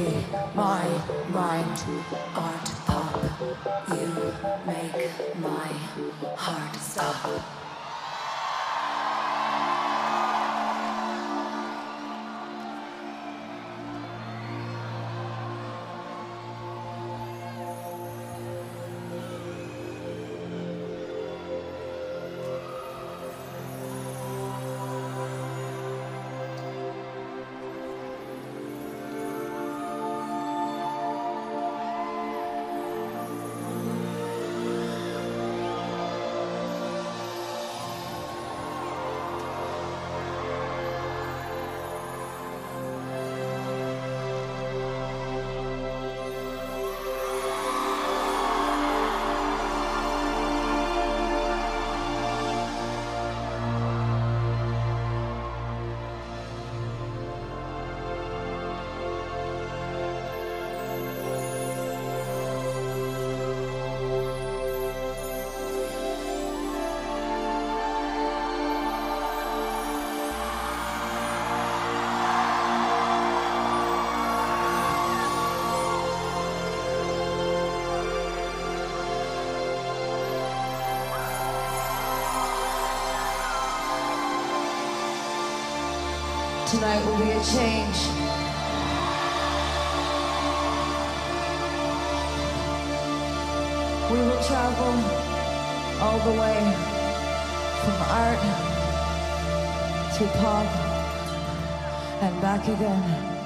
free my mind. Art pop, you make my heart stop. Tonight will be a change. We will travel all the way from art to pop and back again.